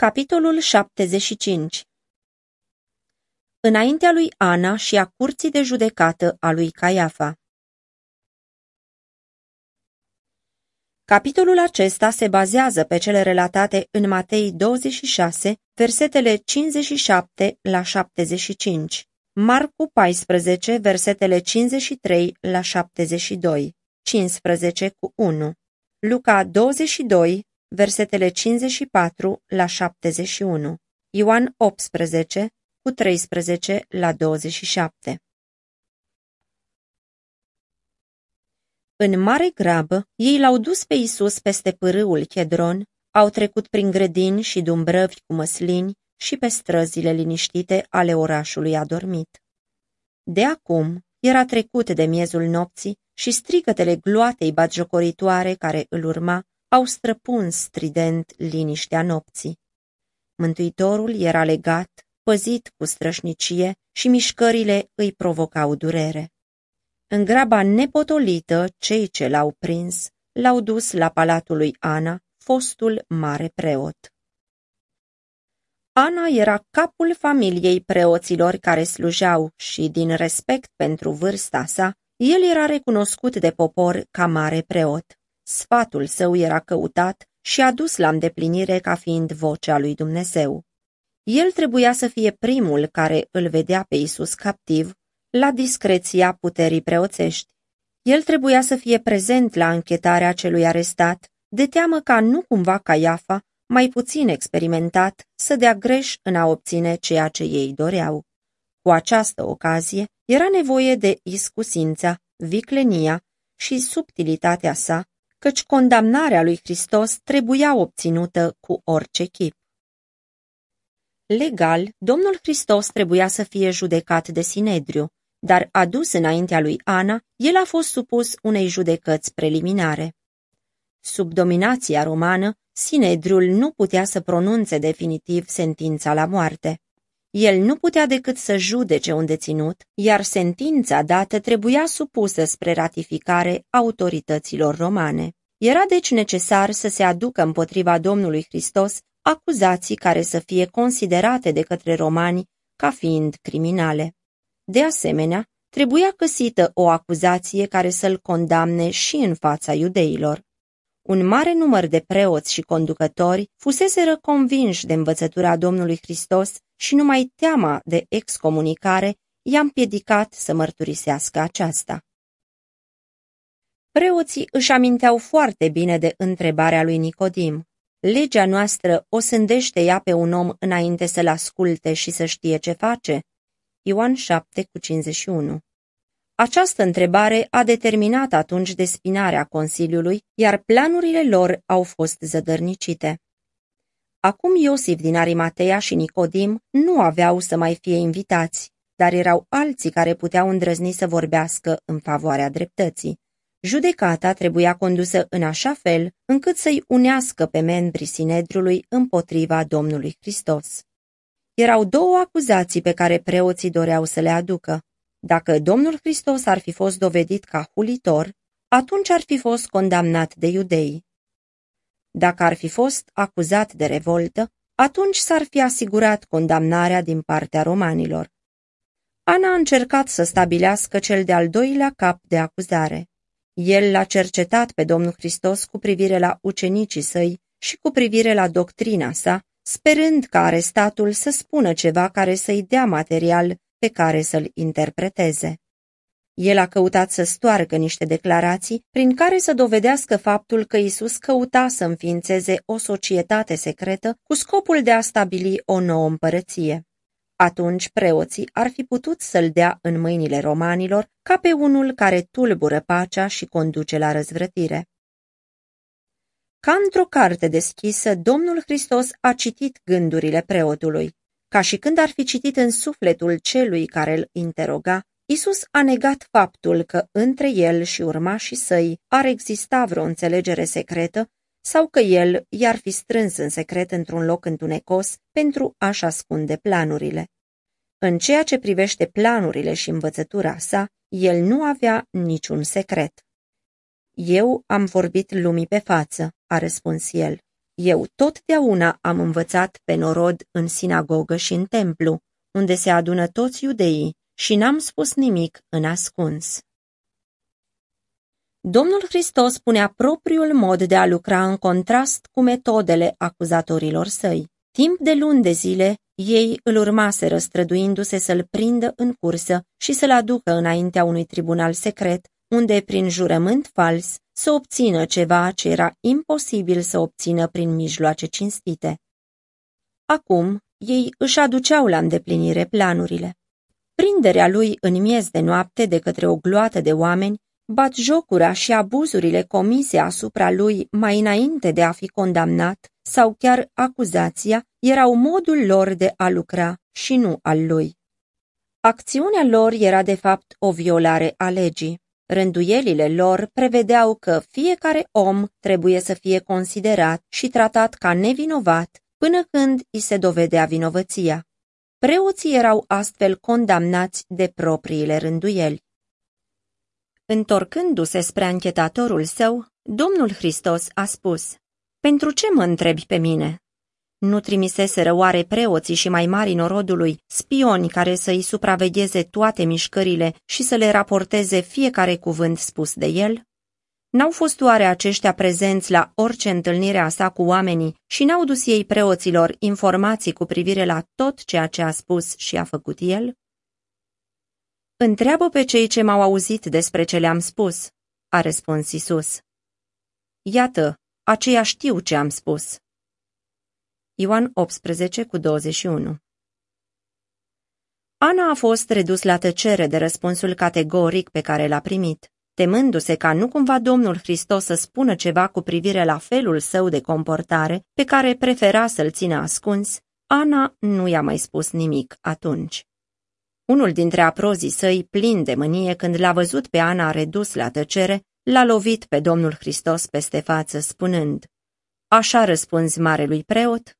Capitolul 75 Înaintea lui Ana și a curții de judecată a lui Caiafa. Capitolul acesta se bazează pe cele relatate în Matei 26, versetele 57 la 75, Marcu 14, versetele 53 la 72, 15 cu 1, Luca 22, versetele 54 la 71, Ioan 18, cu 13 la 27. În mare grabă, ei l-au dus pe Isus peste pârâul Chedron, au trecut prin grădini și dumbrăvi cu măslini și pe străzile liniștite ale orașului adormit. De acum era trecut de miezul nopții și strigătele gloatei batjocoritoare care îl urma au străpuns strident liniștea nopții. Mântuitorul era legat, păzit cu strășnicie și mișcările îi provocau durere. În graba nepotolită, cei ce l-au prins l-au dus la palatul lui Ana, fostul mare preot. Ana era capul familiei preoților care slujeau și, din respect pentru vârsta sa, el era recunoscut de popor ca mare preot. Sfatul său era căutat și adus la îndeplinire ca fiind vocea lui Dumnezeu. El trebuia să fie primul care îl vedea pe Isus captiv, la discreția puterii preoțești. El trebuia să fie prezent la închetarea celui arestat, de teamă ca nu cumva Caiafa, mai puțin experimentat, să dea greș în a obține ceea ce ei doreau. Cu această ocazie era nevoie de iscusința, viclenia și subtilitatea sa căci condamnarea lui Hristos trebuia obținută cu orice chip. Legal, Domnul Hristos trebuia să fie judecat de Sinedriu, dar adus înaintea lui Ana, el a fost supus unei judecăți preliminare. Sub dominația romană, Sinedriul nu putea să pronunțe definitiv sentința la moarte. El nu putea decât să judece un deținut, iar sentința dată trebuia supusă spre ratificare autorităților romane. Era deci necesar să se aducă împotriva Domnului Hristos acuzații care să fie considerate de către romani ca fiind criminale. De asemenea, trebuia găsită o acuzație care să-l condamne și în fața iudeilor. Un mare număr de preoți și conducători fuseseră convinși de învățătura Domnului Hristos și numai teama de excomunicare i-a împiedicat să mărturisească aceasta. Preoții își aminteau foarte bine de întrebarea lui Nicodim. Legea noastră o sândește ea pe un om înainte să-l asculte și să știe ce face? Ioan 7 cu 51 Această întrebare a determinat atunci despinarea Consiliului, iar planurile lor au fost zădărnicite. Acum Iosif din Arimatea și Nicodim nu aveau să mai fie invitați, dar erau alții care puteau îndrăzni să vorbească în favoarea dreptății. Judecata trebuia condusă în așa fel încât să-i unească pe membrii Sinedrului împotriva Domnului Hristos. Erau două acuzații pe care preoții doreau să le aducă. Dacă Domnul Hristos ar fi fost dovedit ca hulitor, atunci ar fi fost condamnat de iudei. Dacă ar fi fost acuzat de revoltă, atunci s-ar fi asigurat condamnarea din partea romanilor. Ana a încercat să stabilească cel de-al doilea cap de acuzare. El l-a cercetat pe Domnul Hristos cu privire la ucenicii săi și cu privire la doctrina sa, sperând ca arestatul să spună ceva care să-i dea material pe care să-l interpreteze. El a căutat să stoarcă niște declarații prin care să dovedească faptul că Isus căuta să înființeze o societate secretă cu scopul de a stabili o nouă împărăție. Atunci preoții ar fi putut să-l dea în mâinile romanilor ca pe unul care tulbură pacea și conduce la răzvrătire. Ca într-o carte deschisă, Domnul Hristos a citit gândurile preotului. Ca și când ar fi citit în sufletul celui care îl interoga, Isus a negat faptul că între el și urmașii săi ar exista vreo înțelegere secretă sau că el i-ar fi strâns în secret într-un loc întunecos pentru a-și ascunde planurile. În ceea ce privește planurile și învățătura sa, el nu avea niciun secret. Eu am vorbit lumii pe față, a răspuns el. Eu totdeauna am învățat pe norod în sinagogă și în templu, unde se adună toți iudeii, și n-am spus nimic în ascuns. Domnul Hristos punea propriul mod de a lucra în contrast cu metodele acuzatorilor săi. Timp de luni de zile, ei îl urmaseră străduindu-se să-l prindă în cursă și să-l aducă înaintea unui tribunal secret, unde, prin jurământ fals, să obțină ceva ce era imposibil să obțină prin mijloace cinstite. Acum, ei își aduceau la îndeplinire planurile. Prinderea lui în miez de noapte de către o gloată de oameni, batjocura și abuzurile comise asupra lui mai înainte de a fi condamnat sau chiar acuzația erau modul lor de a lucra și nu al lui. Acțiunea lor era de fapt o violare a legii. Rânduielile lor prevedeau că fiecare om trebuie să fie considerat și tratat ca nevinovat până când îi se dovedea vinovăția. Preoții erau astfel condamnați de propriile rânduieli. Întorcându-se spre anchetatorul său, Domnul Hristos a spus, Pentru ce mă întrebi pe mine? Nu trimiseseră oare preoții și mai mari norodului spioni care să-i supravegheze toate mișcările și să le raporteze fiecare cuvânt spus de el? N-au fost oare aceștia prezenți la orice întâlnire a sa cu oamenii și n-au dus ei preoților informații cu privire la tot ceea ce a spus și a făcut el? Întreabă pe cei ce m-au auzit despre ce le-am spus, a răspuns Isus. Iată, aceia știu ce am spus. Ioan 18 cu 21 Ana a fost redus la tăcere de răspunsul categoric pe care l-a primit, temându-se ca nu cumva Domnul Hristos să spună ceva cu privire la felul său de comportare pe care prefera să-l țină ascuns, Ana nu i-a mai spus nimic atunci. Unul dintre aprozii săi, plin de mânie, când l-a văzut pe Ana redus la tăcere, l-a lovit pe Domnul Hristos peste față, spunând, Așa răspunzi marelui preot?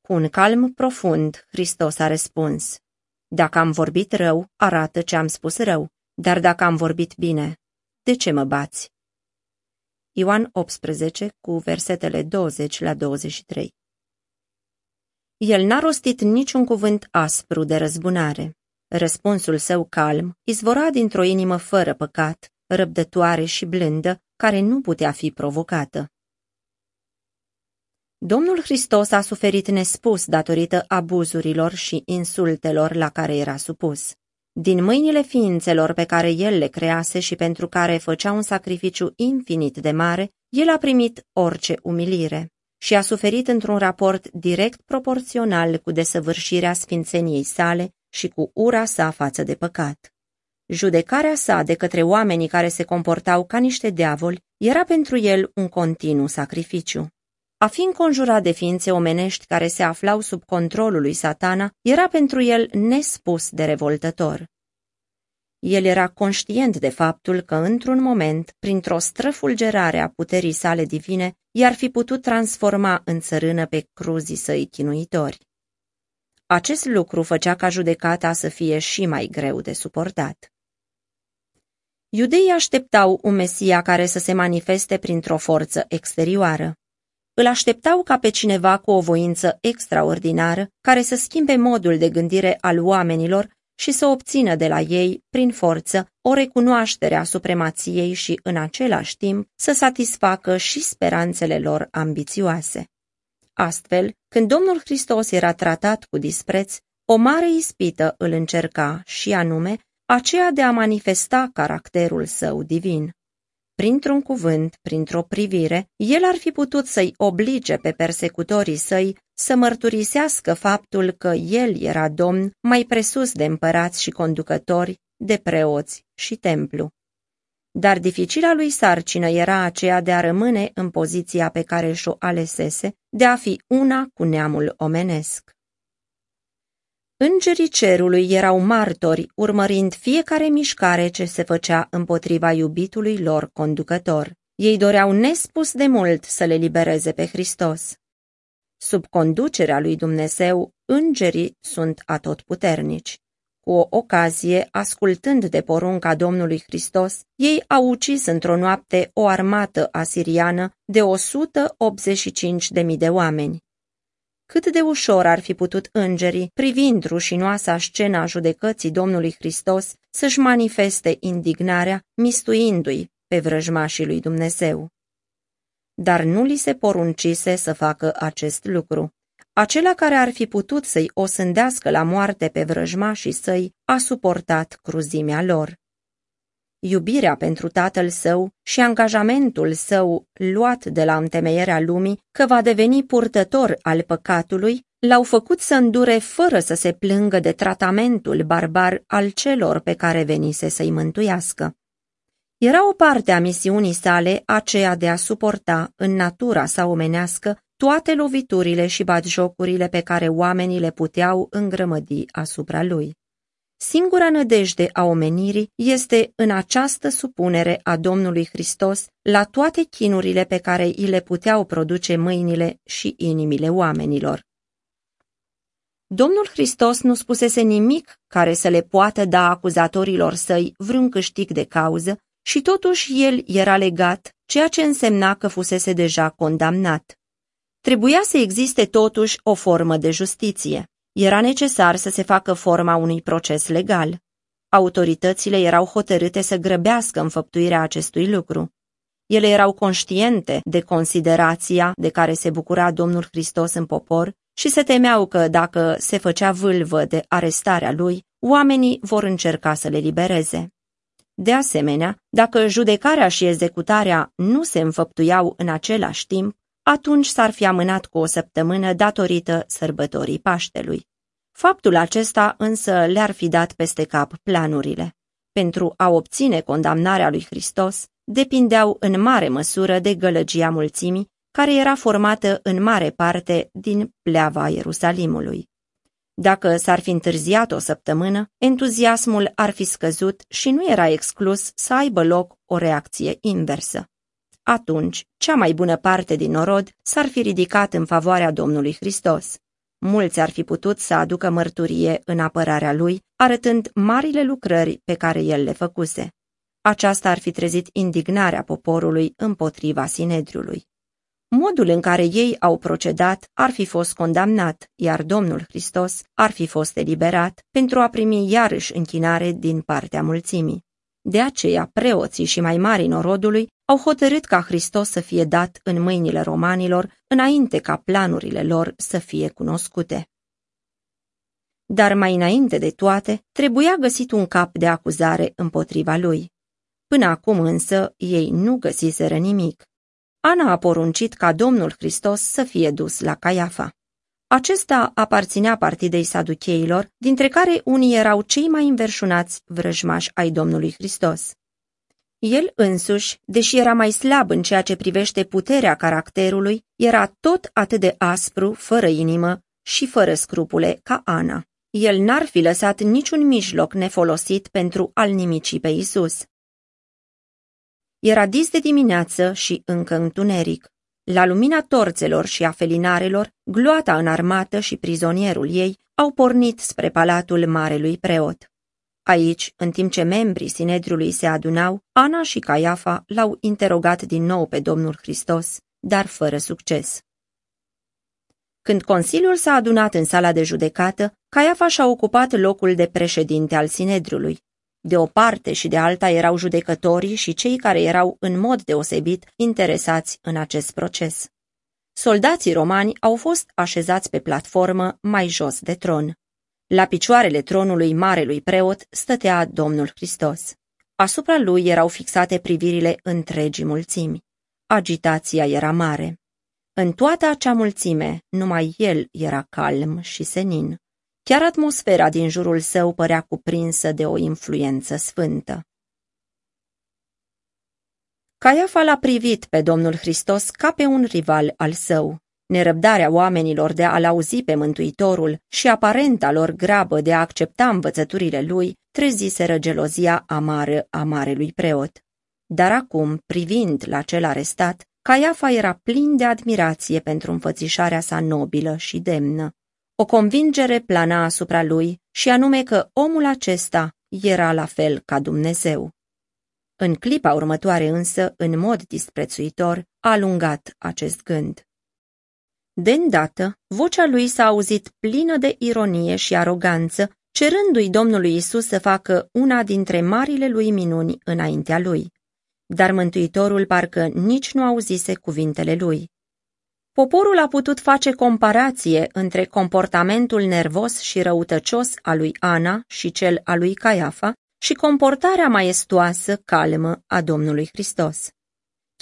Cu un calm profund, Hristos a răspuns, Dacă am vorbit rău, arată ce am spus rău, dar dacă am vorbit bine, de ce mă bați? Ioan 18, cu versetele 20 la 23 El n-a rostit niciun cuvânt aspru de răzbunare. Răspunsul său calm izvora dintr-o inimă fără păcat, răbdătoare și blândă, care nu putea fi provocată. Domnul Hristos a suferit nespus datorită abuzurilor și insultelor la care era supus. Din mâinile ființelor pe care el le crease și pentru care făcea un sacrificiu infinit de mare, el a primit orice umilire și a suferit într-un raport direct proporțional cu desăvârșirea sfințeniei sale și cu ura sa față de păcat. Judecarea sa de către oamenii care se comportau ca niște diavoli era pentru el un continuu sacrificiu. A fi înconjurat de ființe omenești care se aflau sub controlul lui satana era pentru el nespus de revoltător. El era conștient de faptul că, într-un moment, printr-o străfulgerare a puterii sale divine, i-ar fi putut transforma în țărână pe cruzii săi chinuitori. Acest lucru făcea ca judecata să fie și mai greu de suportat. Iudeii așteptau un Mesia care să se manifeste printr-o forță exterioară. Îl așteptau ca pe cineva cu o voință extraordinară, care să schimbe modul de gândire al oamenilor și să obțină de la ei, prin forță, o recunoaștere a supremației și, în același timp, să satisfacă și speranțele lor ambițioase. Astfel, când Domnul Hristos era tratat cu dispreț, o mare ispită îl încerca și anume aceea de a manifesta caracterul său divin. Printr-un cuvânt, printr-o privire, el ar fi putut să-i oblige pe persecutorii săi să mărturisească faptul că el era domn mai presus de împărați și conducători, de preoți și templu. Dar dificila lui sarcină era aceea de a rămâne în poziția pe care și-o alesese, de a fi una cu neamul omenesc. Îngerii cerului erau martori, urmărind fiecare mișcare ce se făcea împotriva iubitului lor conducător. Ei doreau nespus de mult să le libereze pe Hristos. Sub conducerea lui Dumnezeu, îngerii sunt atotputernici. Cu o ocazie, ascultând de porunca Domnului Hristos, ei au ucis într-o noapte o armată asiriană de 185.000 de oameni. Cât de ușor ar fi putut îngerii, privind rușinoasa scena judecății Domnului Hristos, să-și manifeste indignarea, mistuindu-i pe vrăjmașii lui Dumnezeu. Dar nu li se poruncise să facă acest lucru. Acela care ar fi putut să-i osândească la moarte pe vrăjmașii săi a suportat cruzimea lor. Iubirea pentru tatăl său și angajamentul său luat de la întemeierea lumii că va deveni purtător al păcatului l-au făcut să îndure fără să se plângă de tratamentul barbar al celor pe care venise să-i mântuiască. Era o parte a misiunii sale aceea de a suporta în natura sa omenească toate loviturile și batjocurile pe care oamenii le puteau îngrămădi asupra lui. Singura nădejde a omenirii este în această supunere a Domnului Hristos la toate chinurile pe care îi le puteau produce mâinile și inimile oamenilor. Domnul Hristos nu spusese nimic care să le poată da acuzatorilor săi vreun câștig de cauză și totuși el era legat, ceea ce însemna că fusese deja condamnat. Trebuia să existe totuși o formă de justiție. Era necesar să se facă forma unui proces legal. Autoritățile erau hotărâte să grăbească înfăptuirea acestui lucru. Ele erau conștiente de considerația de care se bucura Domnul Hristos în popor și se temeau că, dacă se făcea vâlvă de arestarea lui, oamenii vor încerca să le libereze. De asemenea, dacă judecarea și executarea nu se înfăptuiau în același timp, atunci s-ar fi amânat cu o săptămână datorită sărbătorii Paștelui. Faptul acesta însă le-ar fi dat peste cap planurile. Pentru a obține condamnarea lui Hristos, depindeau în mare măsură de gălăgia mulțimii, care era formată în mare parte din pleava Ierusalimului. Dacă s-ar fi întârziat o săptămână, entuziasmul ar fi scăzut și nu era exclus să aibă loc o reacție inversă atunci cea mai bună parte din norod s-ar fi ridicat în favoarea Domnului Hristos. Mulți ar fi putut să aducă mărturie în apărarea lui, arătând marile lucrări pe care el le făcuse. Aceasta ar fi trezit indignarea poporului împotriva Sinedriului. Modul în care ei au procedat ar fi fost condamnat, iar Domnul Hristos ar fi fost eliberat pentru a primi iarăși închinare din partea mulțimii. De aceea, preoții și mai mari norodului au hotărât ca Hristos să fie dat în mâinile romanilor înainte ca planurile lor să fie cunoscute. Dar mai înainte de toate, trebuia găsit un cap de acuzare împotriva lui. Până acum însă ei nu găsiseră nimic. Ana a poruncit ca Domnul Hristos să fie dus la Caiafa. Acesta aparținea partidei saducheilor, dintre care unii erau cei mai înverșunați vrăjmași ai Domnului Hristos. El însuși, deși era mai slab în ceea ce privește puterea caracterului, era tot atât de aspru, fără inimă și fără scrupule ca Ana. El n-ar fi lăsat niciun mijloc nefolosit pentru a-l nimici pe Isus. Era dis de dimineață și încă întuneric. La lumina torțelor și a felinarelor, gloata înarmată și prizonierul ei au pornit spre palatul marelui preot. Aici, în timp ce membrii Sinedriului se adunau, Ana și Caiafa l-au interogat din nou pe Domnul Hristos, dar fără succes. Când Consiliul s-a adunat în sala de judecată, Caiafa și-a ocupat locul de președinte al Sinedriului. De o parte și de alta erau judecătorii și cei care erau în mod deosebit interesați în acest proces. Soldații romani au fost așezați pe platformă mai jos de tron. La picioarele tronului marelui preot stătea Domnul Hristos. Asupra lui erau fixate privirile întregii mulțimi. Agitația era mare. În toată acea mulțime, numai el era calm și senin. Chiar atmosfera din jurul său părea cuprinsă de o influență sfântă. Caiafa l-a privit pe Domnul Hristos ca pe un rival al său. Nerăbdarea oamenilor de a-l auzi pe Mântuitorul și aparenta lor grabă de a accepta învățăturile lui treziseră gelozia amară a marelui preot. Dar acum, privind la cel arestat, Caiafa era plin de admirație pentru înfățișarea sa nobilă și demnă. O convingere plana asupra lui și anume că omul acesta era la fel ca Dumnezeu. În clipa următoare însă, în mod disprețuitor, a alungat acest gând. De îndată, vocea lui s-a auzit plină de ironie și aroganță, cerându-i Domnului Isus să facă una dintre marile lui minuni înaintea lui. Dar Mântuitorul parcă nici nu auzise cuvintele lui. Poporul a putut face comparație între comportamentul nervos și răutăcios al lui Ana și cel al lui Caiafa și comportarea maestoasă, calmă a Domnului Hristos.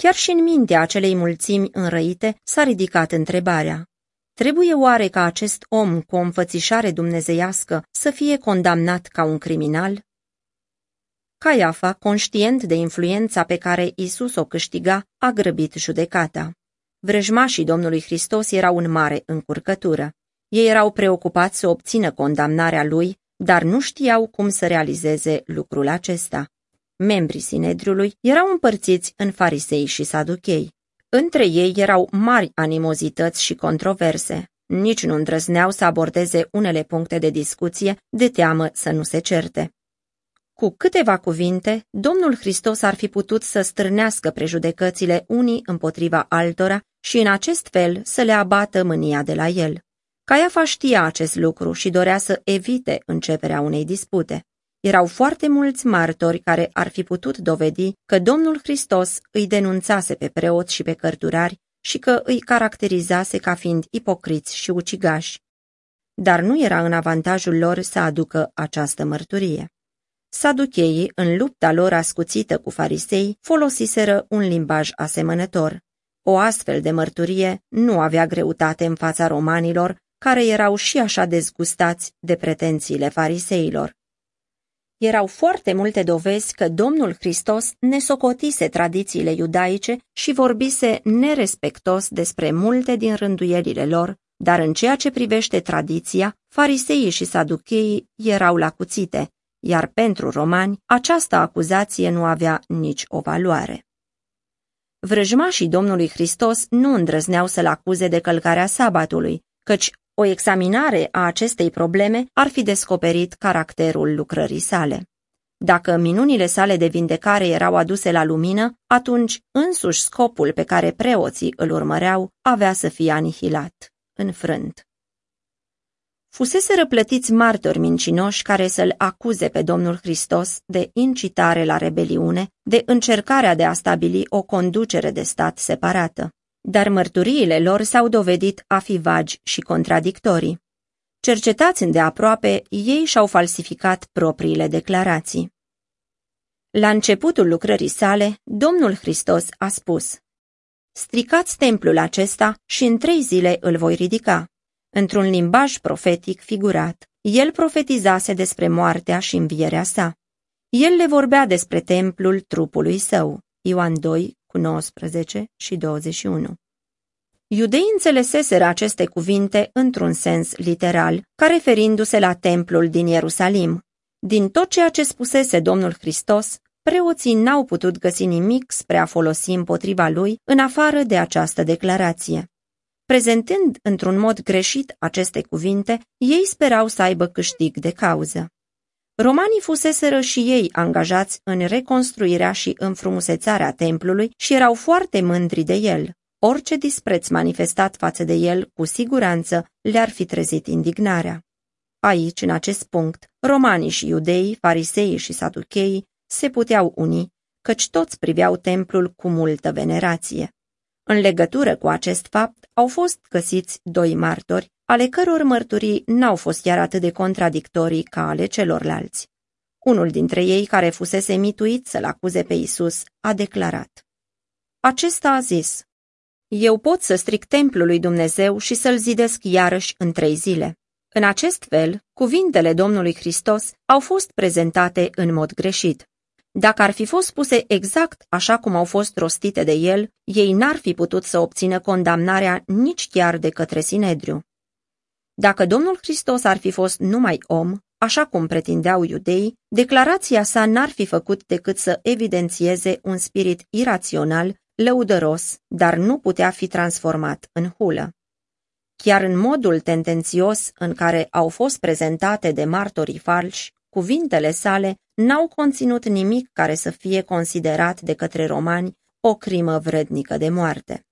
Chiar și în mintea acelei mulțimi înrăite s-a ridicat întrebarea. Trebuie oare ca acest om cu o înfățișare dumnezeiască să fie condamnat ca un criminal? Caiafa, conștient de influența pe care Isus o câștiga, a grăbit judecata. Vrăjmașii Domnului Hristos erau în mare încurcătură. Ei erau preocupați să obțină condamnarea lui, dar nu știau cum să realizeze lucrul acesta. Membrii Sinedriului erau împărțiți în farisei și saduchei. Între ei erau mari animozități și controverse. Nici nu îndrăzneau să abordeze unele puncte de discuție de teamă să nu se certe. Cu câteva cuvinte, Domnul Hristos ar fi putut să strânească prejudecățile unii împotriva altora și în acest fel să le abată mânia de la el. Caiafa știa acest lucru și dorea să evite începerea unei dispute. Erau foarte mulți martori care ar fi putut dovedi că Domnul Hristos îi denunțase pe preoți și pe cărturari și că îi caracterizase ca fiind ipocriți și ucigași. Dar nu era în avantajul lor să aducă această mărturie. Saducheii, în lupta lor ascuțită cu farisei, folosiseră un limbaj asemănător. O astfel de mărturie nu avea greutate în fața romanilor, care erau și așa dezgustați de pretențiile fariseilor. Erau foarte multe dovezi că Domnul Hristos ne socotise tradițiile iudaice și vorbise nerespectos despre multe din rânduielile lor, dar în ceea ce privește tradiția, fariseii și saducheii erau la cuțite, iar pentru romani această acuzație nu avea nici o valoare. Vrăjmașii Domnului Hristos nu îndrăzneau să-l acuze de călcarea sabatului, căci o examinare a acestei probleme ar fi descoperit caracterul lucrării sale. Dacă minunile sale de vindecare erau aduse la lumină, atunci însuși scopul pe care preoții îl urmăreau avea să fie anihilat, înfrânt. Fusese răplătiți martori mincinoși care să-l acuze pe Domnul Hristos de incitare la rebeliune, de încercarea de a stabili o conducere de stat separată dar mărturiile lor s-au dovedit a fi vagi și contradictorii. Cercetați îndeaproape, ei și-au falsificat propriile declarații. La începutul lucrării sale, Domnul Hristos a spus, Stricați templul acesta și în trei zile îl voi ridica. Într-un limbaj profetic figurat, el profetizase despre moartea și învierea sa. El le vorbea despre templul trupului său. Ioan 2, cu 19 și 21. Iudeii înțeleseseră aceste cuvinte într-un sens literal, ca referindu-se la templul din Ierusalim. Din tot ceea ce spusese Domnul Hristos, preoții n-au putut găsi nimic spre a folosi împotriva lui în afară de această declarație. Prezentând într-un mod greșit aceste cuvinte, ei sperau să aibă câștig de cauză. Romanii fuseseră și ei angajați în reconstruirea și înfrumusețarea templului și erau foarte mândri de el. Orice dispreț manifestat față de el, cu siguranță, le-ar fi trezit indignarea. Aici, în acest punct, romanii și iudeii, fariseii și saducheii se puteau uni, căci toți priveau templul cu multă venerație. În legătură cu acest fapt au fost găsiți doi martori, ale căror mărturii n-au fost chiar atât de contradictorii ca ale celorlalți. Unul dintre ei, care fusese mituit să-l acuze pe Isus, a declarat. Acesta a zis, Eu pot să stric templul lui Dumnezeu și să-l zidesc iarăși în trei zile. În acest fel, cuvintele Domnului Hristos au fost prezentate în mod greșit. Dacă ar fi fost spuse exact așa cum au fost rostite de el, ei n-ar fi putut să obțină condamnarea nici chiar de către Sinedriu. Dacă Domnul Hristos ar fi fost numai om, așa cum pretindeau iudei, declarația sa n-ar fi făcut decât să evidențieze un spirit irațional, lăudăros, dar nu putea fi transformat în hulă. Chiar în modul tendențios în care au fost prezentate de martorii falși, cuvintele sale n-au conținut nimic care să fie considerat de către romani o crimă vrednică de moarte.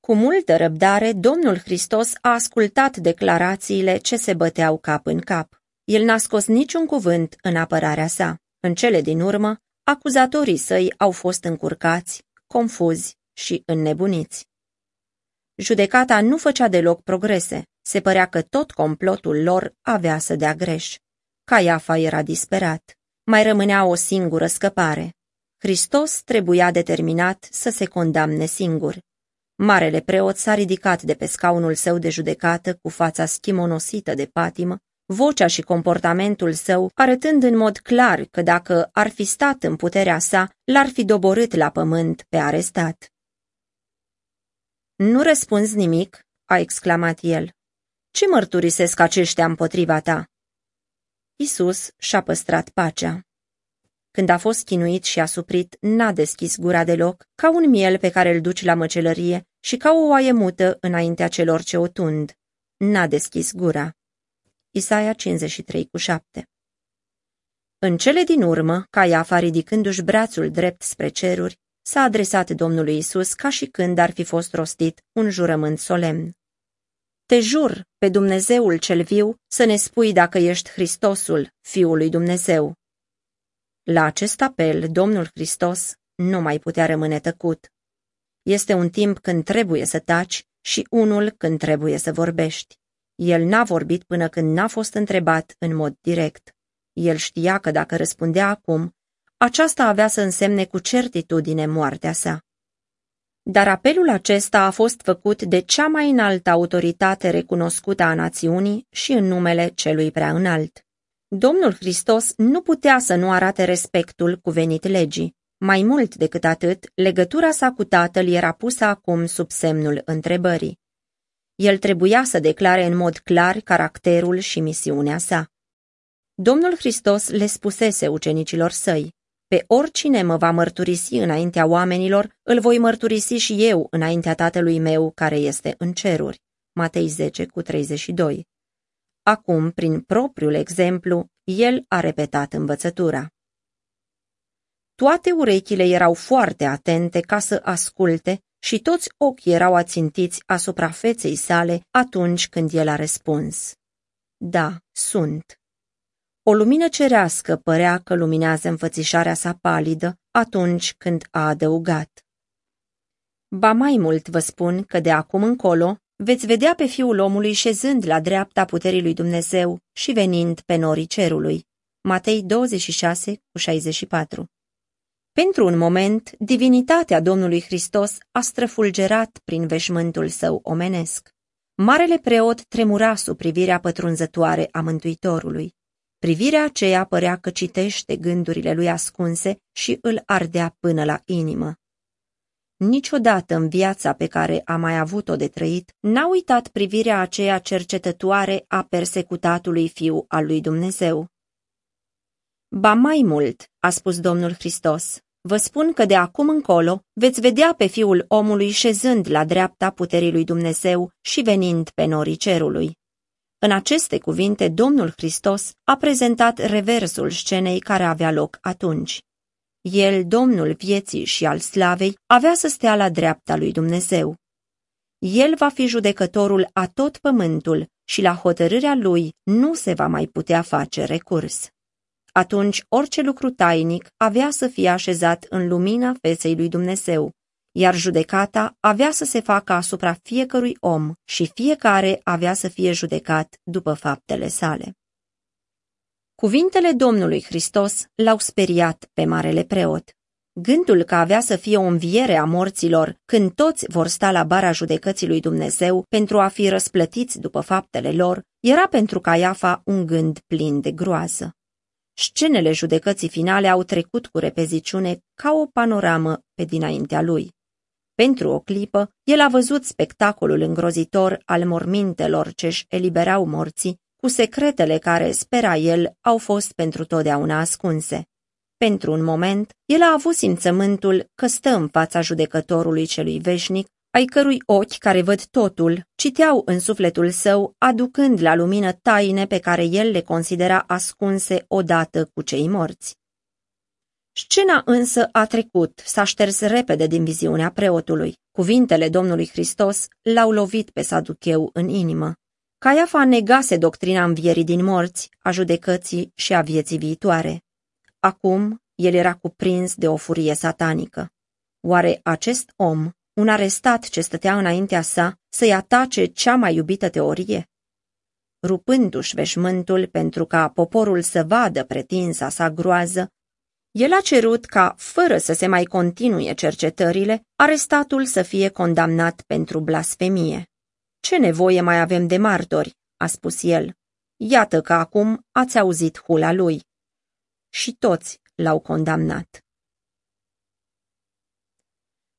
Cu multă răbdare, Domnul Hristos a ascultat declarațiile ce se băteau cap în cap. El n-a scos niciun cuvânt în apărarea sa. În cele din urmă, acuzatorii săi au fost încurcați, confuzi și înnebuniți. Judecata nu făcea deloc progrese. Se părea că tot complotul lor avea să dea greș. Caiafa era disperat. Mai rămânea o singură scăpare. Hristos trebuia determinat să se condamne singur. Marele preot s-a ridicat de pe scaunul său de judecată cu fața schimonosită de patimă, vocea și comportamentul său arătând în mod clar că dacă ar fi stat în puterea sa, l-ar fi doborât la pământ pe arestat. Nu răspunzi nimic?" a exclamat el. Ce mărturisesc aceștia împotriva ta?" Isus și-a păstrat pacea. Când a fost chinuit și asuprit, n-a deschis gura deloc, ca un miel pe care îl duci la măcelărie și ca o oaie mută înaintea celor ce o tund. N-a deschis gura. Isaia 53 cu 7 În cele din urmă, Caiafa, ridicându-și brațul drept spre ceruri, s-a adresat Domnului Isus ca și când ar fi fost rostit un jurământ solemn. Te jur pe Dumnezeul cel viu să ne spui dacă ești Hristosul, Fiul lui Dumnezeu. La acest apel, Domnul Hristos nu mai putea rămâne tăcut. Este un timp când trebuie să taci și unul când trebuie să vorbești. El n-a vorbit până când n-a fost întrebat în mod direct. El știa că dacă răspundea acum, aceasta avea să însemne cu certitudine moartea sa. Dar apelul acesta a fost făcut de cea mai înaltă autoritate recunoscută a națiunii și în numele celui prea înalt. Domnul Hristos nu putea să nu arate respectul cuvenit legii. Mai mult decât atât, legătura sa cu tatăl era pusă acum sub semnul întrebării. El trebuia să declare în mod clar caracterul și misiunea sa. Domnul Hristos le spusese ucenicilor săi, pe oricine mă va mărturisi înaintea oamenilor, îl voi mărturisi și eu înaintea tatălui meu care este în ceruri. Matei 10 cu 32. Acum, prin propriul exemplu, el a repetat învățătura. Toate urechile erau foarte atente ca să asculte și toți ochii erau ațintiți asupra feței sale atunci când el a răspuns. Da, sunt. O lumină cerească părea că luminează înfățișarea sa palidă atunci când a adăugat. Ba mai mult vă spun că de acum încolo veți vedea pe fiul omului șezând la dreapta puterii lui Dumnezeu și venind pe norii cerului. Matei 26 cu 64 Pentru un moment, divinitatea Domnului Hristos a străfulgerat prin veșmântul său omenesc. Marele preot tremura sub privirea pătrunzătoare a Mântuitorului. Privirea aceea părea că citește gândurile lui ascunse și îl ardea până la inimă. Niciodată în viața pe care a mai avut-o de trăit, n-a uitat privirea aceea cercetătoare a persecutatului fiu al lui Dumnezeu. Ba mai mult, a spus Domnul Hristos, vă spun că de acum încolo veți vedea pe fiul omului șezând la dreapta puterii lui Dumnezeu și venind pe norii cerului. În aceste cuvinte, Domnul Hristos a prezentat reversul scenei care avea loc atunci. El, Domnul vieții și al slavei, avea să stea la dreapta lui Dumnezeu. El va fi judecătorul a tot pământul și la hotărârea lui nu se va mai putea face recurs. Atunci orice lucru tainic avea să fie așezat în lumina feței lui Dumnezeu, iar judecata avea să se facă asupra fiecărui om și fiecare avea să fie judecat după faptele sale. Cuvintele Domnului Hristos l-au speriat pe marele preot. Gândul că avea să fie o înviere a morților când toți vor sta la bara judecății lui Dumnezeu pentru a fi răsplătiți după faptele lor, era pentru Caiafa un gând plin de groază. Scenele judecății finale au trecut cu repeziciune ca o panoramă pe dinaintea lui. Pentru o clipă, el a văzut spectacolul îngrozitor al mormintelor ce-și eliberau morții, cu secretele care, spera el, au fost pentru totdeauna ascunse. Pentru un moment, el a avut simțământul că stă în fața judecătorului celui veșnic, ai cărui ochi care văd totul citeau în sufletul său, aducând la lumină taine pe care el le considera ascunse odată cu cei morți. Scena însă a trecut, s-a șters repede din viziunea preotului. Cuvintele Domnului Hristos l-au lovit pe Saducheu în inimă. Caiafa negase doctrina învierii din morți, a judecății și a vieții viitoare. Acum el era cuprins de o furie satanică. Oare acest om, un arestat ce stătea înaintea sa, să-i atace cea mai iubită teorie? Rupându-și veșmântul pentru ca poporul să vadă pretinsa sa groază, el a cerut ca, fără să se mai continue cercetările, arestatul să fie condamnat pentru blasfemie. Ce nevoie mai avem de martori?" a spus el. Iată că acum ați auzit hula lui." Și toți l-au condamnat.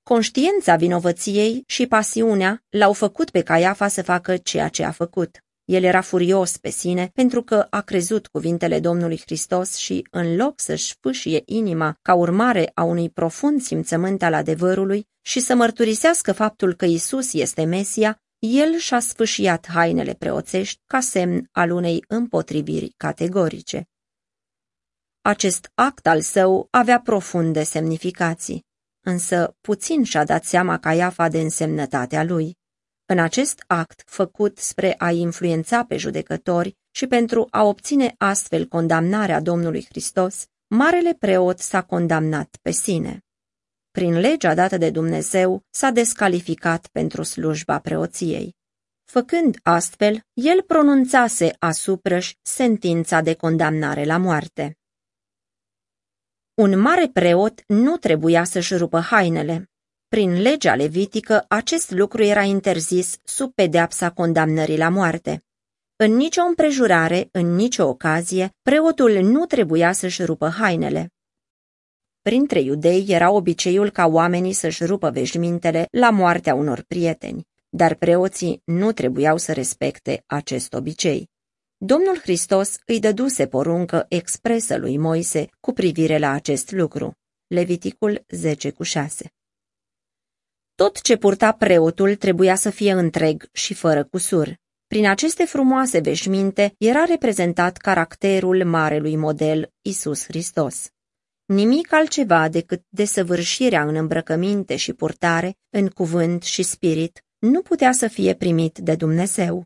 Conștiința vinovăției și pasiunea l-au făcut pe Caiafa să facă ceea ce a făcut. El era furios pe sine pentru că a crezut cuvintele Domnului Hristos și, în loc să-și fâșie inima ca urmare a unui profund simțământ al adevărului și să mărturisească faptul că Isus este Mesia, el și-a sfâșiat hainele preoțești ca semn al unei împotriviri categorice. Acest act al său avea profunde semnificații, însă puțin și-a dat seama Caiafa de însemnătatea lui. În acest act făcut spre a influența pe judecători și pentru a obține astfel condamnarea Domnului Hristos, Marele Preot s-a condamnat pe sine. Prin legea dată de Dumnezeu s-a descalificat pentru slujba preoției. Făcând astfel, el pronunțase asupra-și sentința de condamnare la moarte. Un mare preot nu trebuia să-și rupă hainele. Prin legea levitică, acest lucru era interzis sub pedeapsa condamnării la moarte. În nicio împrejurare, în nicio ocazie, preotul nu trebuia să-și rupă hainele. Printre iudei era obiceiul ca oamenii să-și rupă veșmintele la moartea unor prieteni, dar preoții nu trebuiau să respecte acest obicei. Domnul Hristos îi dăduse poruncă expresă lui Moise cu privire la acest lucru. Leviticul 10 cu 6 Tot ce purta preotul trebuia să fie întreg și fără cusur. Prin aceste frumoase veșminte era reprezentat caracterul marelui model Isus Hristos. Nimic altceva decât desăvârșirea în îmbrăcăminte și purtare, în cuvânt și spirit, nu putea să fie primit de Dumnezeu.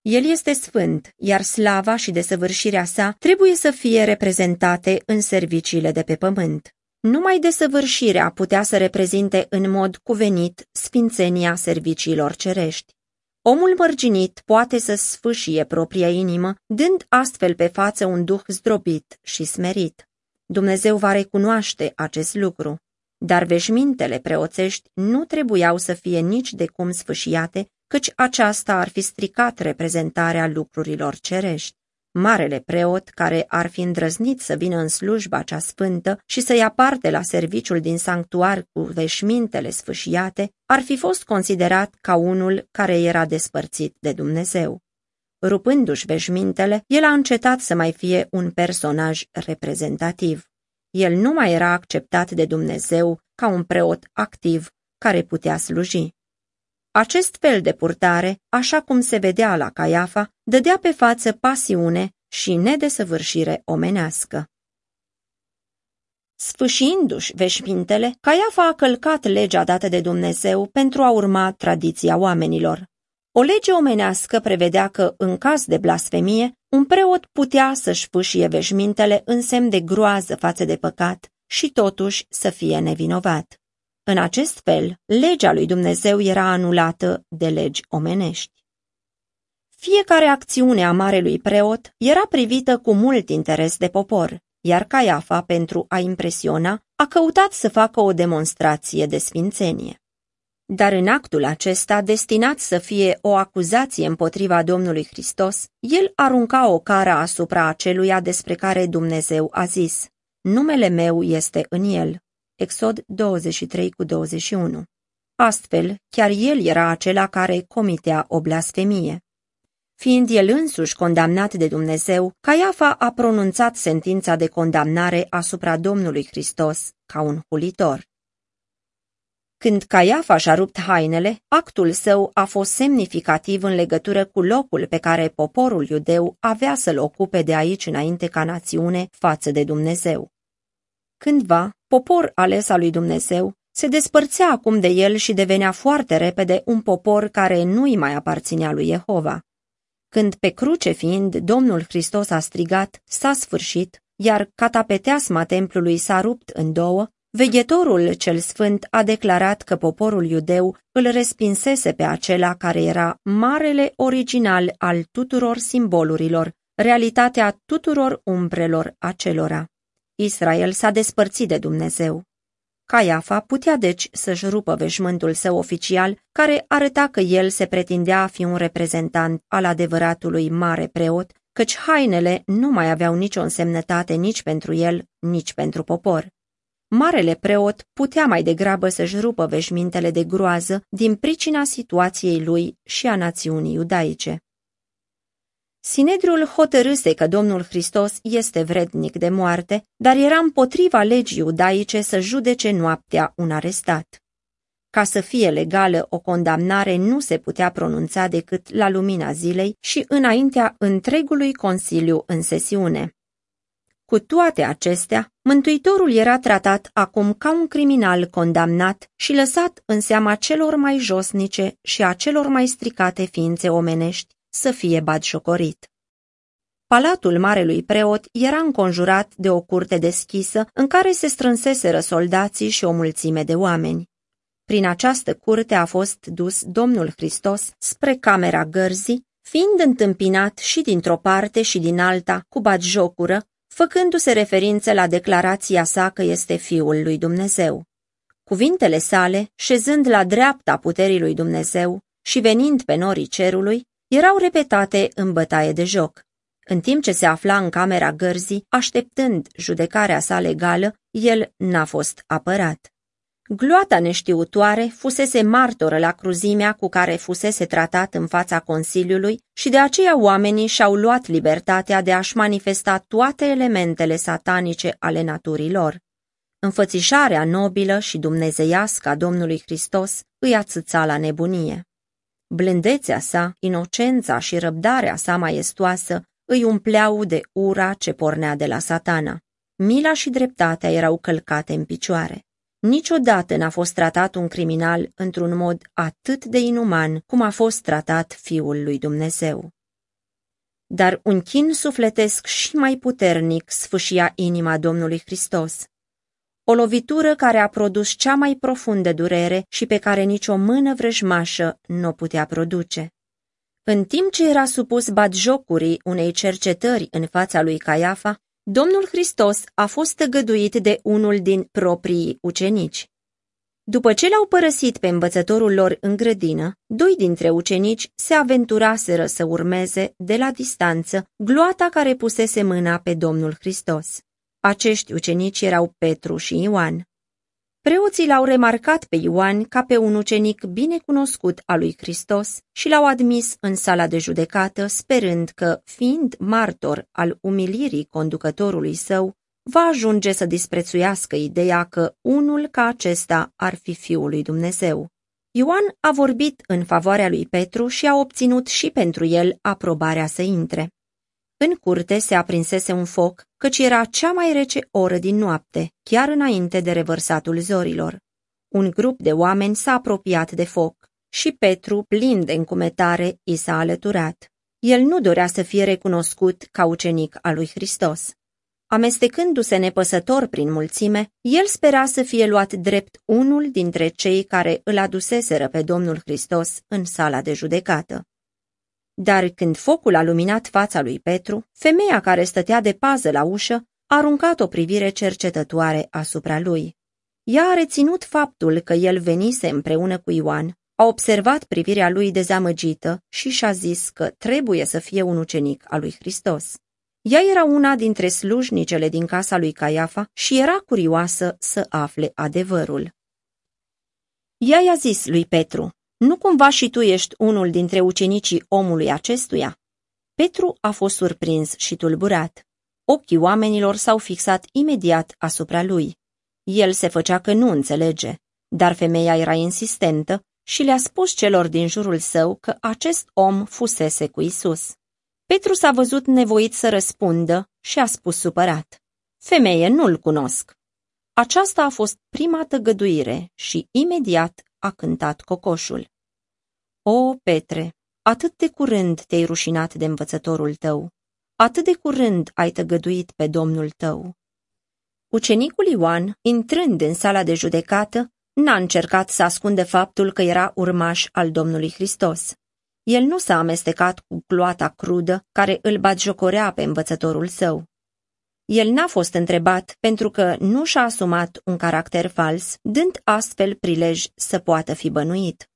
El este sfânt, iar slava și desăvârșirea sa trebuie să fie reprezentate în serviciile de pe pământ. Numai desăvârșirea putea să reprezinte în mod cuvenit sfințenia serviciilor cerești. Omul mărginit poate să sfâșie propria inimă, dând astfel pe față un duh zdrobit și smerit. Dumnezeu va recunoaște acest lucru, dar veșmintele preoțești nu trebuiau să fie nici de cum sfâșiate, căci aceasta ar fi stricat reprezentarea lucrurilor cerești. Marele preot, care ar fi îndrăznit să vină în slujba cea sfântă și să ia parte la serviciul din sanctuar cu veșmintele sfâșiate, ar fi fost considerat ca unul care era despărțit de Dumnezeu. Rupându-și veșmintele, el a încetat să mai fie un personaj reprezentativ. El nu mai era acceptat de Dumnezeu ca un preot activ care putea sluji. Acest fel de purtare, așa cum se vedea la Caiafa, dădea pe față pasiune și nedesăvârșire omenească. Sfâșindu-și veșmintele, Caiafa a călcat legea dată de Dumnezeu pentru a urma tradiția oamenilor. O lege omenească prevedea că, în caz de blasfemie, un preot putea să-și fâșie veșmintele în semn de groază față de păcat și totuși să fie nevinovat. În acest fel, legea lui Dumnezeu era anulată de legi omenești. Fiecare acțiune a marelui preot era privită cu mult interes de popor, iar Caiafa, pentru a impresiona, a căutat să facă o demonstrație de sfințenie. Dar în actul acesta, destinat să fie o acuzație împotriva Domnului Hristos, el arunca o cară asupra aceluia despre care Dumnezeu a zis, Numele meu este în el. Exod 23 cu 21. Astfel, chiar el era acela care comitea o blasfemie. Fiind el însuși condamnat de Dumnezeu, Caiafa a pronunțat sentința de condamnare asupra Domnului Hristos ca un hulitor. Când Caiafa și-a rupt hainele, actul său a fost semnificativ în legătură cu locul pe care poporul iudeu avea să-l ocupe de aici înainte ca națiune față de Dumnezeu. Cândva, popor ales al lui Dumnezeu se despărțea acum de el și devenea foarte repede un popor care nu-i mai aparținea lui Jehova. Când pe cruce fiind, Domnul Hristos a strigat, s-a sfârșit, iar catapeteasma templului s-a rupt în două, veghetorul cel sfânt a declarat că poporul iudeu îl respinsese pe acela care era marele original al tuturor simbolurilor, realitatea tuturor umbrelor acelora. Israel s-a despărțit de Dumnezeu. Caiafa putea deci să-și rupă veșmântul său oficial, care arăta că el se pretindea a fi un reprezentant al adevăratului mare preot, căci hainele nu mai aveau nicio însemnătate nici pentru el, nici pentru popor. Marele preot putea mai degrabă să-și rupă veșmintele de groază din pricina situației lui și a națiunii iudaice. Sinedriul hotărâse că Domnul Hristos este vrednic de moarte, dar era împotriva legii iudaice să judece noaptea un arestat. Ca să fie legală, o condamnare nu se putea pronunța decât la lumina zilei și înaintea întregului Consiliu în sesiune. Cu toate acestea, Mântuitorul era tratat acum ca un criminal condamnat și lăsat în seama celor mai josnice și a celor mai stricate ființe omenești, să fie batjocorit. Palatul marelui preot era înconjurat de o curte deschisă în care se strânseseră soldații și o mulțime de oameni. Prin această curte a fost dus Domnul Hristos spre camera gărzii, fiind întâmpinat și dintr-o parte și din alta cu batjocură, făcându-se referință la declarația sa că este Fiul lui Dumnezeu. Cuvintele sale, șezând la dreapta puterii lui Dumnezeu și venind pe norii cerului, erau repetate în bătaie de joc. În timp ce se afla în camera gărzii, așteptând judecarea sa legală, el n-a fost apărat. Gloata neștiutoare fusese martoră la cruzimea cu care fusese tratat în fața Consiliului și de aceea oamenii și-au luat libertatea de a-și manifesta toate elementele satanice ale naturii lor. Înfățișarea nobilă și dumnezeiască a Domnului Hristos îi ațăța la nebunie. Blândețea sa, inocența și răbdarea sa maestoasă îi umpleau de ura ce pornea de la satana. Mila și dreptatea erau călcate în picioare. Niciodată n-a fost tratat un criminal într-un mod atât de inuman cum a fost tratat Fiul lui Dumnezeu. Dar un chin sufletesc și mai puternic sfâșia inima Domnului Hristos o lovitură care a produs cea mai profundă durere și pe care nicio mână vrăjmașă nu o putea produce. În timp ce era supus batjocurii unei cercetări în fața lui Caiafa, Domnul Hristos a fost tăgăduit de unul din proprii ucenici. După ce l-au părăsit pe învățătorul lor în grădină, doi dintre ucenici se aventuraseră să urmeze, de la distanță, gloata care pusese mâna pe Domnul Hristos. Acești ucenici erau Petru și Ioan. Preoții l-au remarcat pe Ioan ca pe un ucenic bine cunoscut al lui Hristos și l-au admis în sala de judecată, sperând că, fiind martor al umilirii conducătorului său, va ajunge să disprețuiască ideea că unul ca acesta ar fi Fiul lui Dumnezeu. Ioan a vorbit în favoarea lui Petru și a obținut și pentru el aprobarea să intre. În curte se aprinsese un foc, căci era cea mai rece oră din noapte, chiar înainte de revărsatul zorilor. Un grup de oameni s-a apropiat de foc și Petru, plin de încumetare, i s-a alăturat. El nu dorea să fie recunoscut ca ucenic al lui Hristos. Amestecându-se nepăsător prin mulțime, el spera să fie luat drept unul dintre cei care îl aduseseră pe Domnul Hristos în sala de judecată. Dar când focul a luminat fața lui Petru, femeia care stătea de pază la ușă a aruncat o privire cercetătoare asupra lui. Ea a reținut faptul că el venise împreună cu Ioan, a observat privirea lui dezamăgită și și-a zis că trebuie să fie un ucenic al lui Hristos. Ea era una dintre slujnicele din casa lui Caiafa și era curioasă să afle adevărul. Ea i-a zis lui Petru, nu cumva și tu ești unul dintre ucenicii omului acestuia? Petru a fost surprins și tulburat. Ochii oamenilor s-au fixat imediat asupra lui. El se făcea că nu înțelege. Dar femeia era insistentă și le-a spus celor din jurul său că acest om fusese cu Isus. Petru s-a văzut nevoit să răspundă și a spus supărat. Femeie, nu-l cunosc. Aceasta a fost prima tăgăduire și imediat a cântat cocoșul. O, Petre, atât de curând te-ai rușinat de învățătorul tău, atât de curând ai tăgăduit pe Domnul tău. Ucenicul Ioan, intrând în sala de judecată, n-a încercat să ascunde faptul că era urmaș al Domnului Hristos. El nu s-a amestecat cu cloata crudă care îl batjocorea pe învățătorul său. El n-a fost întrebat pentru că nu și-a asumat un caracter fals, dând astfel prilej să poată fi bănuit.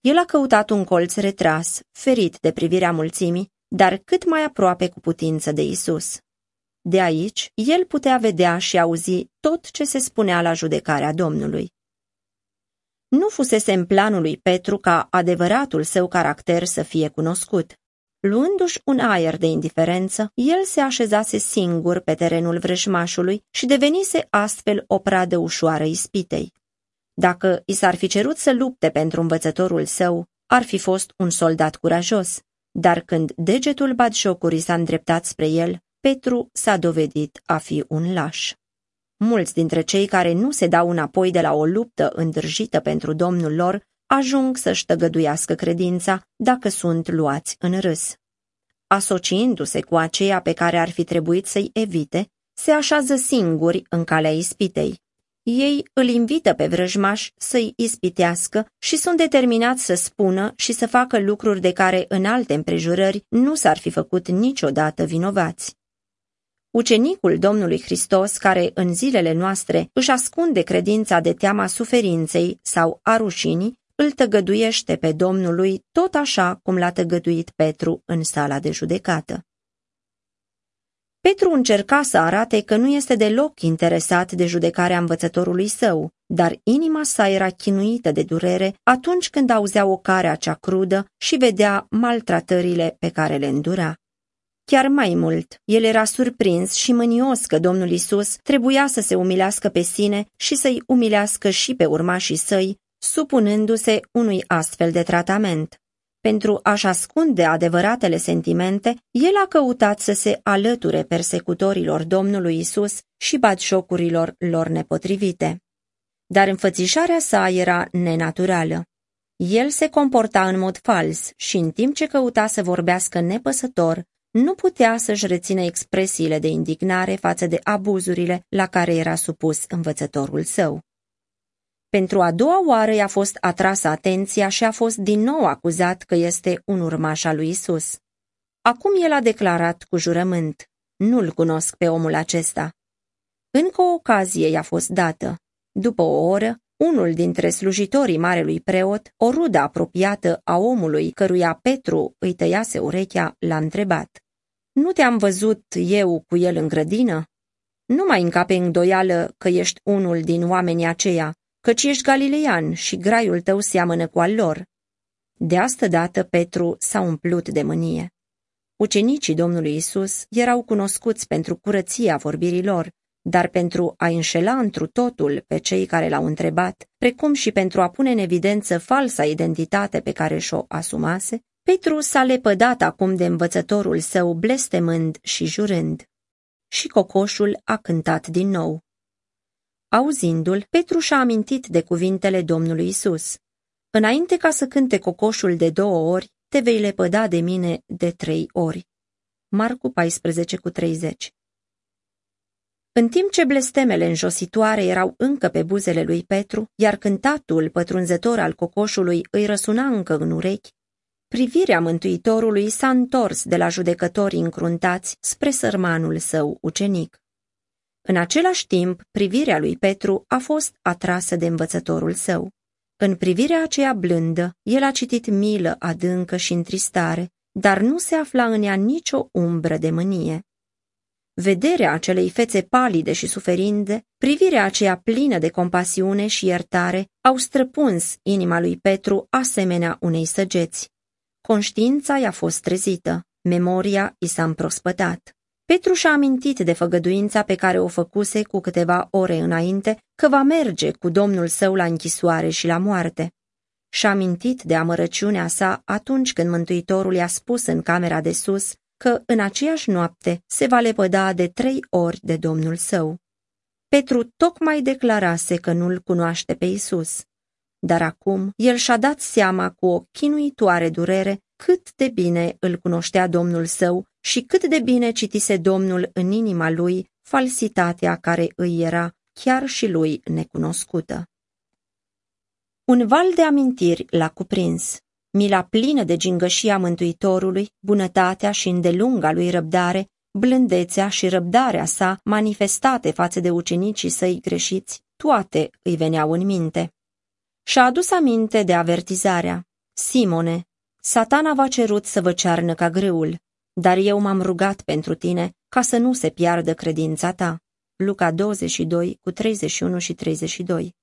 El a căutat un colț retras, ferit de privirea mulțimii, dar cât mai aproape cu putință de Isus. De aici, el putea vedea și auzi tot ce se spunea la judecarea Domnului. Nu fusese în planul lui Petru ca adevăratul său caracter să fie cunoscut. Luându-și un aer de indiferență, el se așezase singur pe terenul vrăjmașului și devenise astfel o pradă ușoară ispitei. Dacă i s-ar fi cerut să lupte pentru învățătorul său, ar fi fost un soldat curajos, dar când degetul batjocurii s-a îndreptat spre el, Petru s-a dovedit a fi un laș. Mulți dintre cei care nu se dau înapoi de la o luptă îndrăjită pentru domnul lor ajung să-și tăgăduiască credința dacă sunt luați în râs. Asociindu-se cu aceia pe care ar fi trebuit să-i evite, se așează singuri în calea ispitei. Ei îl invită pe vrăjmaș să-i ispitească și sunt determinați să spună și să facă lucruri de care în alte împrejurări nu s-ar fi făcut niciodată vinovați. Ucenicul Domnului Hristos, care în zilele noastre își ascunde credința de teama suferinței sau a rușinii, îl tăgăduiește pe Domnului tot așa cum l-a tăgăduit Petru în sala de judecată. Petru încerca să arate că nu este deloc interesat de judecarea învățătorului său, dar inima sa era chinuită de durere atunci când auzea o carea cea crudă și vedea maltratările pe care le îndura. Chiar mai mult, el era surprins și mânios că Domnul Isus trebuia să se umilească pe sine și să-i umilească și pe urmașii săi, supunându-se unui astfel de tratament. Pentru a-și ascunde adevăratele sentimente, el a căutat să se alăture persecutorilor Domnului Isus și batșocurilor lor nepotrivite. Dar înfățișarea sa era nenaturală. El se comporta în mod fals și în timp ce căuta să vorbească nepăsător, nu putea să-și rețină expresiile de indignare față de abuzurile la care era supus învățătorul său. Pentru a doua oară i-a fost atrasă atenția și a fost din nou acuzat că este un urmaș al lui Isus. Acum el a declarat cu jurământ, nu-l cunosc pe omul acesta. Încă o ocazie i-a fost dată. După o oră, unul dintre slujitorii marelui preot, o rudă apropiată a omului căruia Petru îi tăiase urechea, l-a întrebat. Nu te-am văzut eu cu el în grădină? Nu mai încape îndoială că ești unul din oamenii aceia, căci ești galileian și graiul tău seamănă cu al lor. De asta dată Petru s-a umplut de mânie. Ucenicii Domnului Isus erau cunoscuți pentru curăția vorbirii lor, dar pentru a înșela întru totul pe cei care l-au întrebat, precum și pentru a pune în evidență falsa identitate pe care și-o asumase, Petru s-a lepădat acum de învățătorul său blestemând și jurând. Și cocoșul a cântat din nou. Auzindu-l, Petru și-a amintit de cuvintele Domnului Isus. Înainte ca să cânte cocoșul de două ori, te vei lepăda de mine de trei ori. Marcu 14 cu 30 În timp ce blestemele înjositoare erau încă pe buzele lui Petru, iar cântatul pătrunzător al cocoșului îi răsuna încă în urechi, privirea Mântuitorului s-a întors de la judecătorii încruntați spre sărmanul său ucenic. În același timp, privirea lui Petru a fost atrasă de învățătorul său. În privirea aceea blândă, el a citit milă adâncă și întristare, dar nu se afla în ea nicio umbră de mânie. Vederea acelei fețe palide și suferinde, privirea aceea plină de compasiune și iertare, au străpuns inima lui Petru asemenea unei săgeți. Conștiința i-a fost trezită, memoria i s-a împrospătat. Petru și-a amintit de făgăduința pe care o făcuse cu câteva ore înainte că va merge cu domnul său la închisoare și la moarte. Și-a amintit de amărăciunea sa atunci când Mântuitorul i-a spus în camera de sus că în aceeași noapte se va lepăda de trei ori de domnul său. Petru tocmai declarase că nu-l cunoaște pe Isus, dar acum el și-a dat seama cu o chinuitoare durere cât de bine îl cunoștea domnul său și cât de bine citise Domnul în inima lui falsitatea care îi era chiar și lui necunoscută. Un val de amintiri l-a cuprins. Mila plină de gingășia Mântuitorului, bunătatea și îndelunga lui răbdare, blândețea și răbdarea sa manifestate față de ucenicii săi greșiți, toate îi veneau în minte. Și-a adus aminte de avertizarea. Simone, satana v-a cerut să vă cearnă ca grâul, dar eu m-am rugat pentru tine ca să nu se piardă credința ta. Luca 22 cu 31 și 32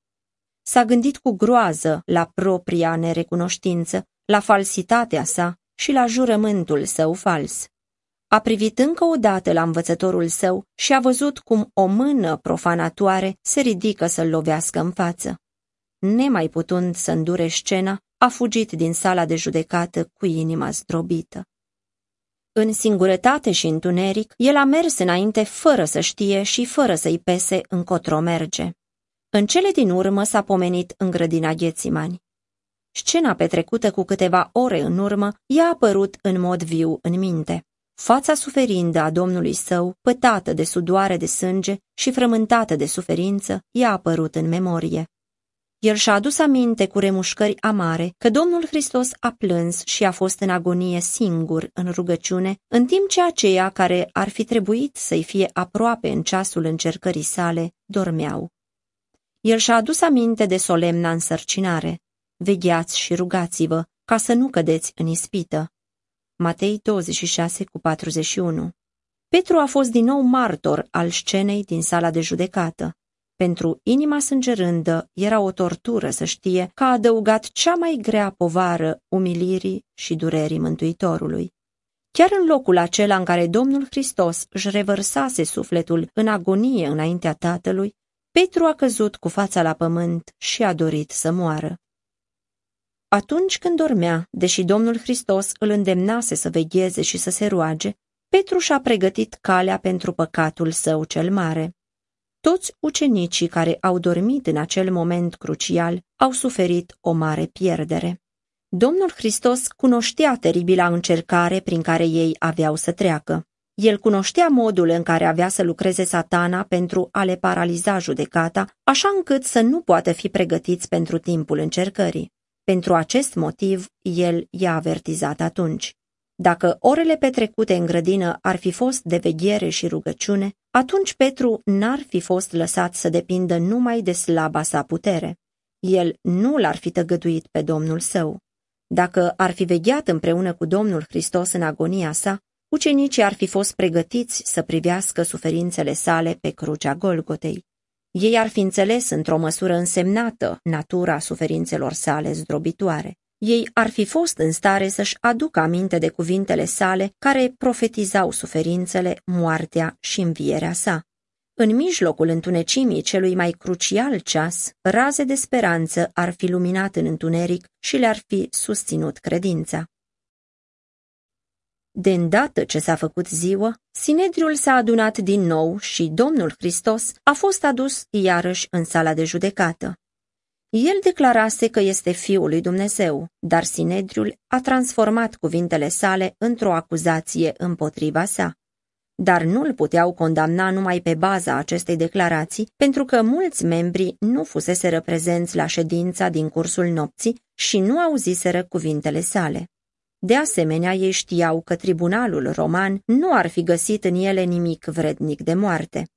S-a gândit cu groază la propria nerecunoștință, la falsitatea sa și la jurământul său fals. A privit încă o dată la învățătorul său și a văzut cum o mână profanatoare se ridică să-l lovească în față. Nemai putând să îndure scena, a fugit din sala de judecată cu inima zdrobită. În singurătate și întuneric, el a mers înainte fără să știe și fără să-i pese încotro merge. În cele din urmă s-a pomenit în grădina Ghețimani. Scena petrecută cu câteva ore în urmă i-a apărut în mod viu în minte. Fața suferindă a domnului său, pătată de sudoare de sânge și frământată de suferință, i-a apărut în memorie. El și-a adus aminte cu remușcări amare că Domnul Hristos a plâns și a fost în agonie singur în rugăciune, în timp ce aceia care ar fi trebuit să-i fie aproape în ceasul încercării sale dormeau. El și-a adus aminte de solemna însărcinare. Vegheați și rugați-vă ca să nu cădeți în ispită. Matei 26 cu 41 Petru a fost din nou martor al scenei din sala de judecată. Pentru inima sângerândă era o tortură să știe că a adăugat cea mai grea povară umilirii și durerii Mântuitorului. Chiar în locul acela în care Domnul Hristos își revărsase sufletul în agonie înaintea Tatălui, Petru a căzut cu fața la pământ și a dorit să moară. Atunci când dormea, deși Domnul Hristos îl îndemnase să vegheze și să se roage, Petru și-a pregătit calea pentru păcatul său cel mare. Toți ucenicii care au dormit în acel moment crucial au suferit o mare pierdere. Domnul Hristos cunoștea teribila încercare prin care ei aveau să treacă. El cunoștea modul în care avea să lucreze satana pentru a le paraliza judecata, așa încât să nu poată fi pregătiți pentru timpul încercării. Pentru acest motiv, el i-a avertizat atunci. Dacă orele petrecute în grădină ar fi fost de veghere și rugăciune, atunci Petru n-ar fi fost lăsat să depindă numai de slaba sa putere. El nu l-ar fi tăgăduit pe Domnul său. Dacă ar fi vegheat împreună cu Domnul Hristos în agonia sa, ucenicii ar fi fost pregătiți să privească suferințele sale pe crucea Golgotei. Ei ar fi înțeles într-o măsură însemnată natura suferințelor sale zdrobitoare ei ar fi fost în stare să-și aducă aminte de cuvintele sale care profetizau suferințele, moartea și învierea sa. În mijlocul întunecimii celui mai crucial ceas, raze de speranță ar fi luminat în întuneric și le-ar fi susținut credința. De îndată ce s-a făcut ziua, Sinedriul s-a adunat din nou și Domnul Hristos a fost adus iarăși în sala de judecată. El declarase că este Fiul lui Dumnezeu, dar Sinedriul a transformat cuvintele sale într-o acuzație împotriva sa. Dar nu îl puteau condamna numai pe baza acestei declarații, pentru că mulți membri nu fusese prezenți la ședința din cursul nopții și nu auziseră cuvintele sale. De asemenea, ei știau că tribunalul roman nu ar fi găsit în ele nimic vrednic de moarte.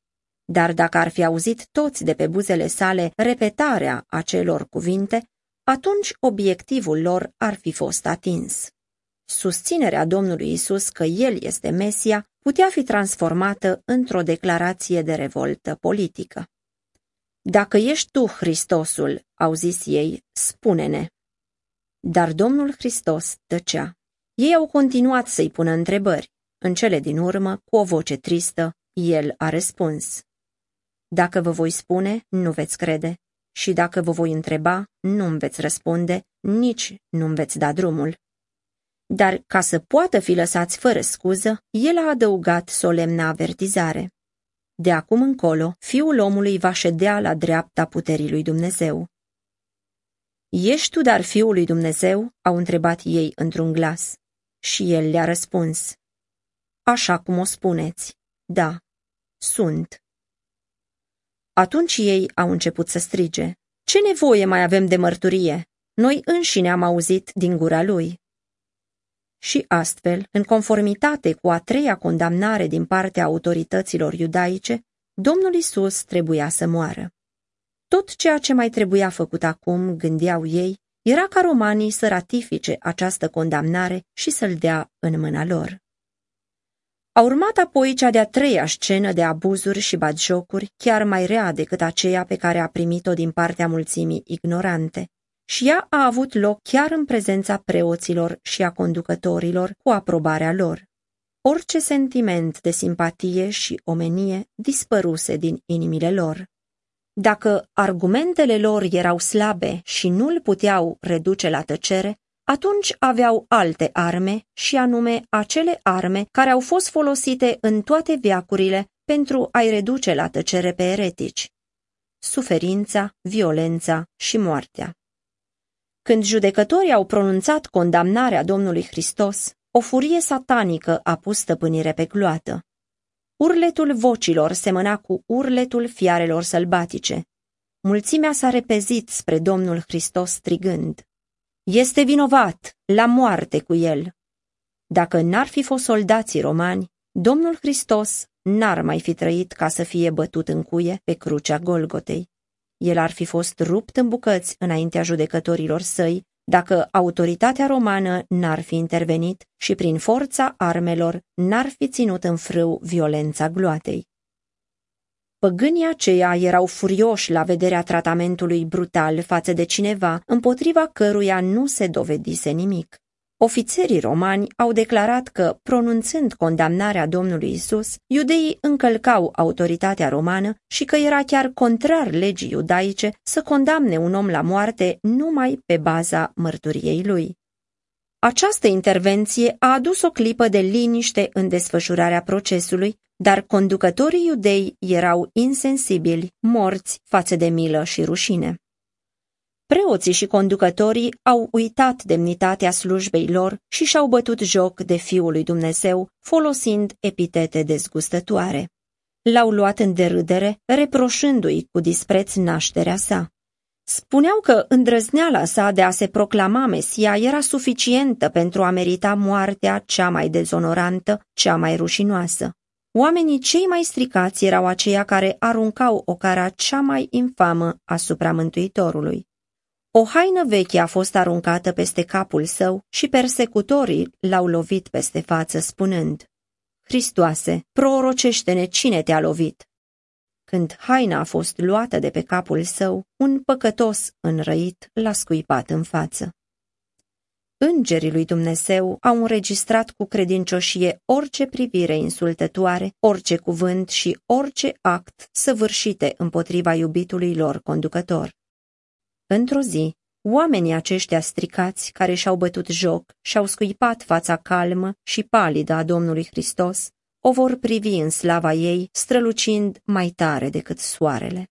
Dar dacă ar fi auzit toți de pe buzele sale repetarea acelor cuvinte, atunci obiectivul lor ar fi fost atins. Susținerea Domnului Isus că El este Mesia putea fi transformată într-o declarație de revoltă politică. Dacă ești tu Hristosul, au zis ei, spune-ne. Dar Domnul Hristos tăcea. Ei au continuat să-i pună întrebări. în cele din urmă, cu o voce tristă, el a răspuns. Dacă vă voi spune, nu veți crede, și dacă vă voi întreba, nu-mi veți răspunde, nici nu-mi veți da drumul. Dar ca să poată fi lăsați fără scuză, el a adăugat solemna avertizare. De acum încolo, fiul omului va ședea la dreapta puterii lui Dumnezeu. Ești tu dar fiul lui Dumnezeu? au întrebat ei într-un glas. Și el le-a răspuns. Așa cum o spuneți. Da, sunt. Atunci ei au început să strige. Ce nevoie mai avem de mărturie? Noi înșine am auzit din gura lui. Și astfel, în conformitate cu a treia condamnare din partea autorităților iudaice, Domnul Isus trebuia să moară. Tot ceea ce mai trebuia făcut acum, gândeau ei, era ca romanii să ratifice această condamnare și să-l dea în mâna lor. A urmat apoi cea de-a treia scenă de abuzuri și batjocuri, chiar mai rea decât aceea pe care a primit-o din partea mulțimii ignorante. Și ea a avut loc chiar în prezența preoților și a conducătorilor cu aprobarea lor. Orice sentiment de simpatie și omenie dispăruse din inimile lor. Dacă argumentele lor erau slabe și nu îl puteau reduce la tăcere, atunci aveau alte arme și anume acele arme care au fost folosite în toate viacurile pentru a-i reduce la tăcere pe eretici. Suferința, violența și moartea. Când judecătorii au pronunțat condamnarea Domnului Hristos, o furie satanică a pus stăpânire pe gloată. Urletul vocilor semăna cu urletul fiarelor sălbatice. Mulțimea s-a repezit spre Domnul Hristos strigând. Este vinovat, la moarte cu el. Dacă n-ar fi fost soldații romani, Domnul Hristos n-ar mai fi trăit ca să fie bătut în cuie pe crucea Golgotei. El ar fi fost rupt în bucăți înaintea judecătorilor săi dacă autoritatea romană n-ar fi intervenit și prin forța armelor n-ar fi ținut în frâu violența gloatei. Păgânii aceia erau furioși la vederea tratamentului brutal față de cineva împotriva căruia nu se dovedise nimic. Ofițerii romani au declarat că, pronunțând condamnarea Domnului Isus, iudeii încălcau autoritatea romană și că era chiar contrar legii iudaice să condamne un om la moarte numai pe baza mărturiei lui. Această intervenție a adus o clipă de liniște în desfășurarea procesului, dar conducătorii iudei erau insensibili, morți față de milă și rușine. Preoții și conducătorii au uitat demnitatea slujbei lor și și-au bătut joc de Fiul lui Dumnezeu, folosind epitete dezgustătoare. L-au luat în derâdere, reproșându-i cu dispreț nașterea sa. Spuneau că îndrăzneala sa de a se proclama Mesia era suficientă pentru a merita moartea cea mai dezonorantă, cea mai rușinoasă. Oamenii cei mai stricați erau aceia care aruncau o cara cea mai infamă asupra Mântuitorului. O haină veche a fost aruncată peste capul său și persecutorii l-au lovit peste față, spunând, Hristoase, prorocește-ne cine te-a lovit. Când haina a fost luată de pe capul său, un păcătos înrăit l-a scuipat în față. Îngerii lui Dumnezeu au înregistrat cu credincioșie orice privire insultătoare, orice cuvânt și orice act săvârșite împotriva iubitului lor conducător. Într-o zi, oamenii aceștia stricați, care și-au bătut joc și-au scuipat fața calmă și palidă a Domnului Hristos, o vor privi în slava ei, strălucind mai tare decât soarele.